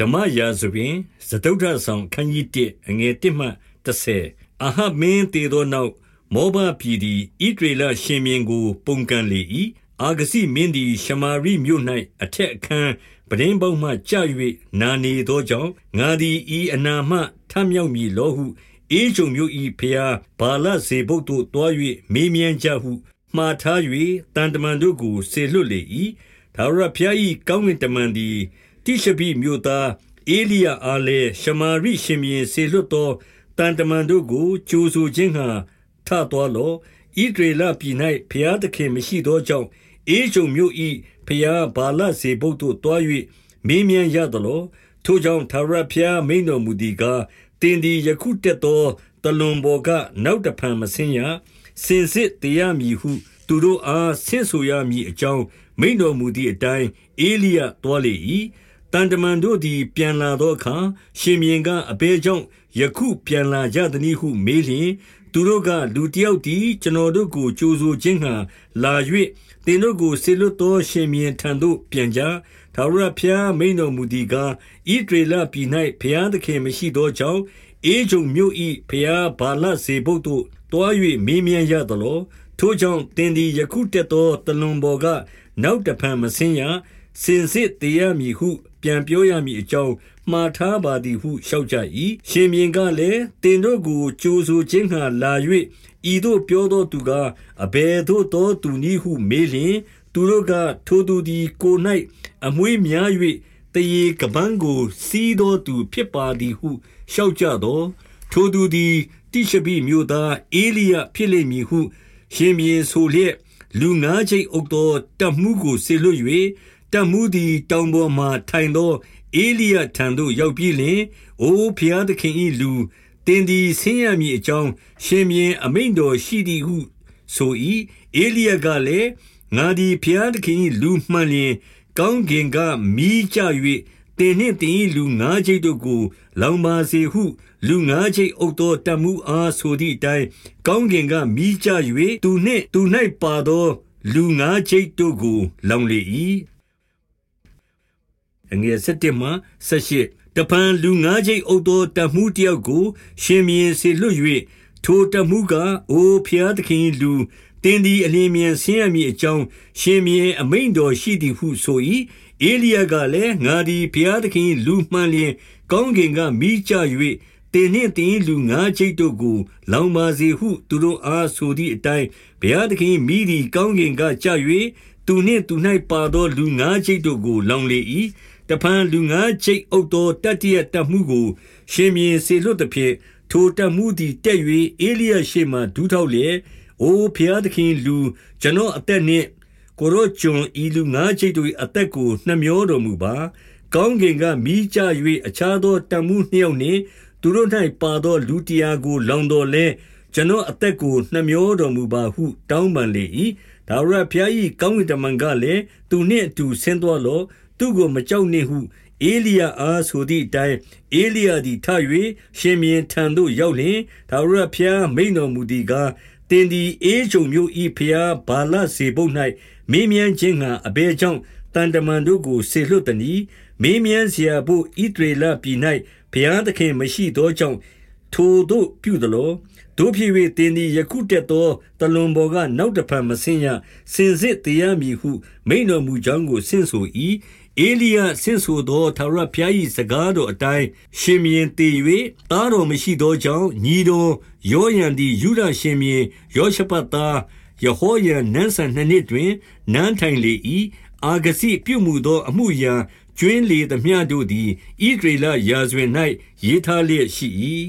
ဓမ္မရာဇဝင်စတုဒ္ဓဆောင်ခန်းကြီး1အငယ်1မှ30အာဟမင်းတည်သောနောက်မောဘပြည်သည်ဣဒရေလရှင်မြင်းကို ပုန်ကန်လေ၏အာဂစီမင်းသည်ရှမာရိမြို့၌အထက်အခန်းပဒင်းပေါက်မှကြာ၍နာနေသောကြောင့်ငါသည်ဤအနာမှထမြောက်မည်လောဟုအေဂျုံမြို့၏ဖျားဘာလဇေဘုတ်တို့တွား၍မေးမြန်းကြဟုမှားထား၍တန်တမန်တို့ကိုဆေလွတ်လေ၏ဒါဝရဖျား၏ကောင်းကင်တမန်သည် တိရှဘိမြို့သားအေလိယအားလည်းရှမာရိရှင်ဘီဆေလွတ်သောတန်တမန်တို့ကိုကြိုးဆိုခြင်းဟာထတော်လောဣဒရေလပြည်၌ဖျားသခင်မရှိသောကြောင့်အေဂျုံမြို့၏ဖျားဘာလစေဘုတ်တို့တွား၍မင်းမြန်ရသလောထိုကြောင့်သာရဖျားမိန်တော်မူသည်ကားတင်ဒီယခုတက်သောတလွန်ပေါ်ကနောက်တဖန်မဆင်းရစင်စစ်တရားမည်ဟု သူတို့အားဆင့်ဆိုရမည်အကြောင်းမိန်တော်မူသည့်အတိုင်းအေလိယတွားလေ၏ တန်တမန်တို့သည် ပြန်လာသောအခါ ရှင်မြင်းကအဘဲကြောင့် ယခုပြန်လာကြသည်ဟု မေးလျင် သူတို့က လူတယောက်သည် ကျွန်တော်တို့ကို ကြိုးဆိုခြင်းဟံလာ၍သင်တို့ကိုဆေလွတ်သော ရှင်မြင်းထံသို့ ပြန်ကြ ထာဝရဘုရားမိန်တော်မူသည်ကားဣဒရေလပြည်၌ဘုရားသခင်မရှိသောကြောင့်အေဂျုံမြို့၏ဘုရားဘာလစေဘုတ်တို့တွား၍မေးမြန်းရသလော ထိုကြောင့်တင်သည် ယခုတက်သောတလွန်ပေါ်က နောက်တဖန် မဆင်းရ စင်စစ်တရားမည်ဟု ပြန်ပြောရမည်အကြောင်းမှားထားပါသည်ဟုလျှောက်ကြ၏ရှင်မြင်းကလည်းတင်တို့ကိုကြိုးဆိုခြင်းဟံလာ၍ဤသို့ပြောသောသူကအဘယ်သို့သောသူနည်းဟုမေးလျင်သူတို့ကထိုသူသည်ကို၌အမွေးများ၍တရေကပန်းကို စီးသောသူဖြစ်ပါသည်ဟုလျှောက်ကြသောထိုသူသည်တိရှဘိမြို့သားအေလိယဖြစ်လိမ့်မည်ဟု ရှင်မြေဆိုလျက်လူငါးချိတ်အုပ်သောတမှုကိုဆေလွတ်၍ တမှုသည် တောင်ပေါ်မှထိုင်သောအေလိယထံသို့ ရောက်ပြီးလျှင် အိုဖျားသခင်၏လူတင်သည် ဆင်းရမည်အကြောင်း ရှင်မြေအမိန်တော်ရှိသည်ဟုဆို၏အေလိယကလည်း ငါသည်ဖျားသခင်၏လူမှန်လျင် ကောင်းကင်ကမိကြ၍တင်နှင့်တင်၏လူငါးချိတ်တို့ကို လောင်ပါစေဟု လူငါးချိတ်အုပ်သောတမှုအားဆိုသည့်အတိုင်း ကောင်းကင်ကမိကြ၍သူနှင့်သူ၌ပါသော လူငါးချိတ်တို့ကို လောင်လေ၏ အငယ်7မှ18တပန်လူငါးချိတ်အုပ်သောတမှုတယောက်ကို ရှင်မြင်းစေလွတ်၍ထိုတမှုကအိုဖျားသခင်လူတင်းဒီအလင်းမြန်ဆင်းရမည်အကြောင်းရှင်မြင်းအမိန်တော်ရှိသည်ဟုဆို၏အေလိယကလည်းငါသည်ဘုရားသခင်လူမှန်လျင် ကောင်းကင်ကမိကြ၍တင်နှင့်တင်လူငါးချိတ်တို့ကို လောင်ပါစေဟု သူတို့အားဆိုသည့်အတိုင်းဘုရားသခင်မိသည်ကောင်းကင်ကကြ၍ သူနှင့်သူ၌ပါသော လူငါးချိတ်တို့ကို လောင်လေ၏တဖန်လူငါးချိတ်အုပ်သော တတရတမှုကို ရှင်မြင်းစေလွတ်သည်ဖြင့် ထိုတမှုသည် တက်၍အေလိယရှေမှဒူးထောက်လျက် အိုဖျားသခင်လူ ကျွန်တော်အသက်နှင့် ကိုရောကျွန်ဤလူငါးချိတ်တို့၏အသက်ကို နှမျောတော်မူပါ ကောင်းကင်ကမိကြ၍အခြားသောတမှုနှစ်ယောက်နှင့် သူတို့၌ပါသော လူတရားကို လောင်တော်လဲ ကျွန်တော်အသက်ကိုနှမျောတော်မူပါဟု တောင်းပန်လေ၏ဒါဝရဖျား၏ကောင်းကင်တမန်ကလည်းသူနှင့်အတူဆင်းသွားလော့သူကိုမကြောက်နှင့်ဟုအေလိယအားဆိုသည့်အတိုင်းအေလိယသည်ထ၍ရှင်မြင်းထံသို့ရောက်လျင်ဒါဝရဖျားမိန်တော်မူသည်ကားတင်သည်အေးချုံမျိုးဤဖျားဘာလစေပုတ်၌မင်းမြန်းခြင်းငါအဘဲကြောင့်တန်တမန်တို့ကိုဆေလွတ်သည်မင်းမြန်းเสียဖို့ဣတရေလပြည်၌ဘုရားသခင်မရှိသောကြောင့် ထိုတို့ပြုသလိုတို့ဖြစ်၍တင်းသည်ယခုတက်သောတလွန်ပေါ်ကနောက်တဖန်မဆင်းရစင်စစ်တရားမည်ဟု မိန်တော်မူကြောင်းကိုဆင့်ဆို၏အေလိယဆင့်ဆိုသောထာဝရဘုရား၏စကားတော်အတိုင်းရှင်မြင်းတည်၍တားတော်မရှိသောကြောင့်ညီတော်ယောယန်သည်ယူဒရှင်မြင်းယောရှပတ်သားယဟောယံနန်းဆန်နှစ်နှစ်တွင်နန်းထိုင်လေ၏အာဂစီပြုမှုသောအမှုရာကျွင်းလေသမျှတို့သည်ဣဒရေလရာဇဝင်၌ရေးထားလျက်ရှိ၏